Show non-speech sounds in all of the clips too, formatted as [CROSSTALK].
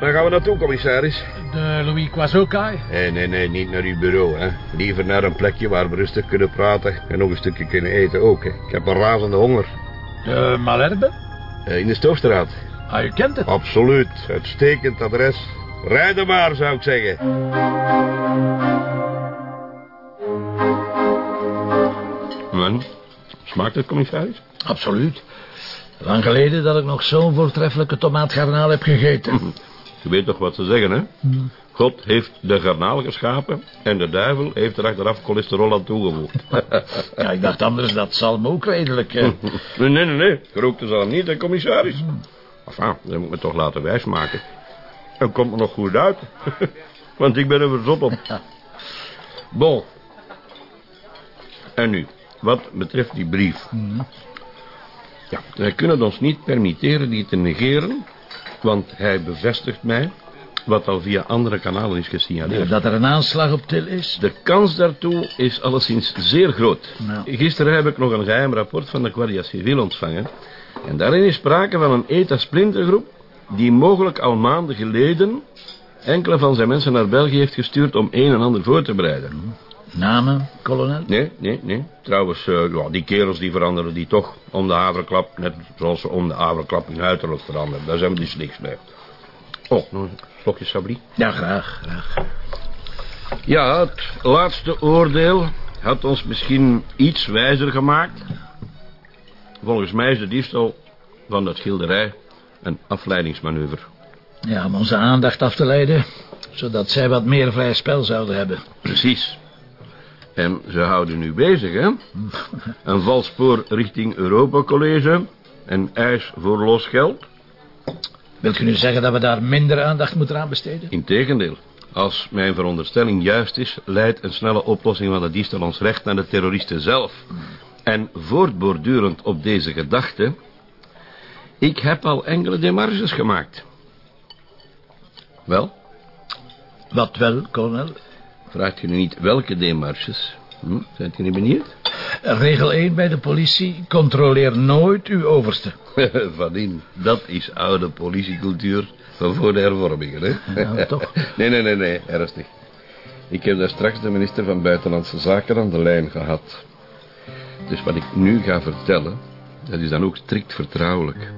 Waar gaan we naartoe, commissaris? De Louis Quazokai? Nee, nee, nee, niet naar uw bureau, hè. Liever naar een plekje waar we rustig kunnen praten en nog een stukje kunnen eten ook, hè. Ik heb een razende honger. De Malherbe? Eh, in de Stoofstraat. Ah, u kent het. Absoluut. Uitstekend adres. Rijden maar, zou ik zeggen. Man, smaakt het, commissaris? Absoluut. Lang geleden dat ik nog zo'n voortreffelijke tomaatgarnaal heb gegeten. Je weet toch wat ze zeggen, hè? God heeft de garnaal geschapen en de duivel heeft er achteraf cholesterol aan toegevoegd. [LAUGHS] Ja, ik dacht anders dat zalm ook redelijk... eh, nee, nee, nee, nee. Gerookte zal niet, hè, commissaris? Enfin, dat moet me toch laten wijsmaken. Dat komt me nog goed uit. [LAUGHS] Want ik ben er verzot op. Bon. En nu, wat betreft die brief. Ja, wij kunnen ons niet permitteren die te negeren... want hij bevestigt mij... wat al via andere kanalen is gesignaleerd. dat er een aanslag op Til is. De kans daartoe is alleszins zeer groot. Gisteren heb ik nog een geheim rapport van de Guardia Civil ontvangen. En daarin is sprake van een ETA-splintergroep... die mogelijk al maanden geleden... enkele van zijn mensen naar België heeft gestuurd... om een en ander voor te bereiden. Namen, kolonel? Nee, nee, nee. Trouwens, eh, ja, die kerels die veranderen die toch om de haverklap... net zoals ze om de haverklap hun uiterlijk veranderen. Daar zijn we dus niks mee. Oh, nog een slokje sabri. Ja, graag, graag. Ja, het laatste oordeel had ons misschien iets wijzer gemaakt. Volgens mij is de diefstal van dat schilderij een afleidingsmanoeuvre. Ja, om onze aandacht af te leiden... zodat zij wat meer vrij spel zouden hebben. Precies. En ze houden nu bezig, hè? [LAUGHS] Een vals spoor richting Europa College... en eis voor los geld. Wilt u nu zeggen dat we daar minder aandacht moeten aan besteden? Integendeel. Als mijn veronderstelling juist is... leidt een snelle oplossing van de diefstal ons recht naar de terroristen zelf. En voortbordurend op deze gedachte... ik heb al enkele demarches gemaakt. Wel, Wat wel, kolonel? vraagt u nu niet welke demarches? Hm? Zijt u niet benieuwd? Regel 1 bij de politie. Controleer nooit uw overste. [LAUGHS] Van in, dat is oude politiecultuur van voor de hervormingen, hè? Nou, toch? [LAUGHS] Nee, nee, nee, nee, ernstig. Ik heb daar straks de minister van Buitenlandse Zaken aan de lijn gehad. Dus wat ik nu ga vertellen, dat is dan ook strikt vertrouwelijk.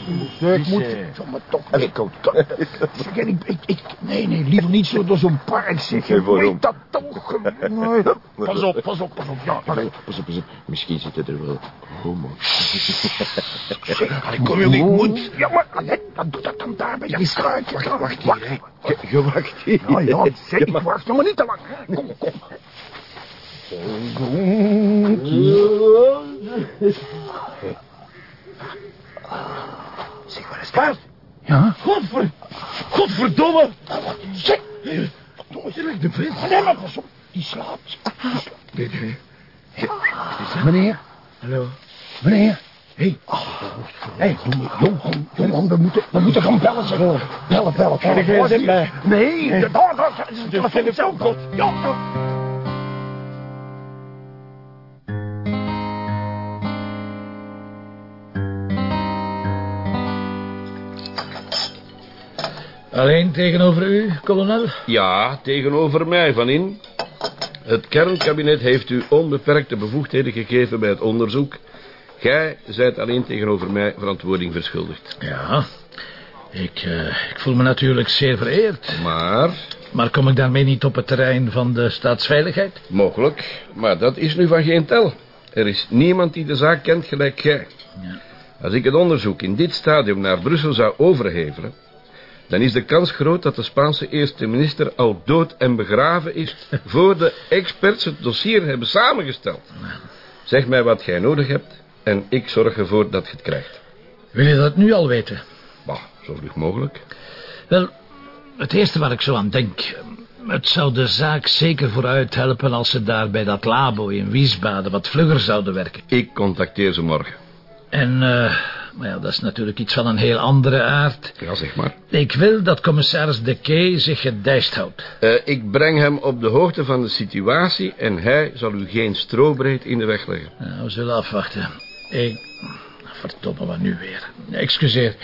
Ik moet... Mijn toch. Ik ook. Zeg, ik, ik, ik, nee, nee, liever niet zo door zo'n park zeggen. waarom? Weet dat toch? Nee. Pas op, pas op, pas op. Ja, pas op. Pas op, pas op. Misschien zitten er wel homo's. Zeg, kom je, ik moet. Ja, maar alleen, dan doe dat dan daar bij dat struikje. Wacht, wacht hier, hè. Je, je wacht hier. Ja, ja, zeg, ik wacht nog maar niet te lang. hè. Kom, kom. Zeg, Bart? Ja? Godver... Godverdomme! Zeg! Verdomme, de prins. Nee, maar pas op. Die slaapt. Die slaapt. Meneer? Hallo? Meneer? Hé. Hé, Johan, Johan, we moeten, we moeten gaan bellen, zeg. Bellen, bellen. Ik geen zin bij? Nee, het is een telefoon zelf. Ja, Alleen tegenover u, kolonel? Ja, tegenover mij, Van In. Het kernkabinet heeft u onbeperkte bevoegdheden gegeven bij het onderzoek. Gij zijt alleen tegenover mij verantwoording verschuldigd. Ja. Ik, eh, ik voel me natuurlijk zeer vereerd. Maar, Maar kom ik daarmee niet op het terrein van de staatsveiligheid? mogelijk, maar dat is nu van geen tel. Er is niemand die de zaak kent gelijk gij. Ja. Als ik het onderzoek in dit stadium naar Brussel zou overhevelen... dan is de kans groot dat de Spaanse eerste minister al dood en begraven is... voor de experts het dossier hebben samengesteld. Zeg mij wat gij nodig hebt en ik zorg ervoor dat je het krijgt. Wil je dat nu al weten? Bah, zo vlug mogelijk. Wel, het eerste waar ik zo aan denk... Het zou de zaak zeker vooruit helpen als ze daar bij dat labo in Wiesbaden wat vlugger zouden werken. Ik contacteer ze morgen. En, eh, maar ja, dat is natuurlijk iets van een heel andere aard. Ja, zeg maar. Ik wil dat commissaris De Key zich gedijst houdt. Eh, ik breng hem op de hoogte van de situatie... en hij zal u geen strobreed in de weg leggen. Nou, we zullen afwachten. Ik... Verdomme, wat nu weer. Excuseer.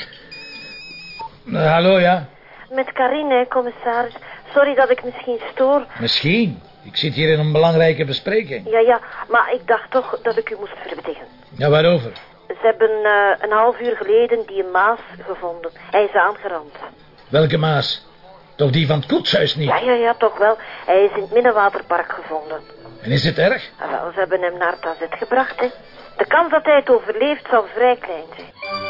Eh, hallo, ja? Met Karine, commissaris. Sorry dat ik misschien stoor. Misschien. Ik zit hier in een belangrijke bespreking. Ja, ja, maar ik dacht toch dat ik u moest verwittigen. Ja, waarover? Ze hebben eh, een half uur geleden die Maas gevonden. Hij is aangerand. Welke Maas? Toch die van het koetshuis niet? Ja, ja, ja, toch wel. Hij is in het Middenwaterpark gevonden. En is het erg? Ah, wel, ze hebben hem naar het AZ gebracht, hè. De kans dat hij het overleeft zal vrij klein zijn.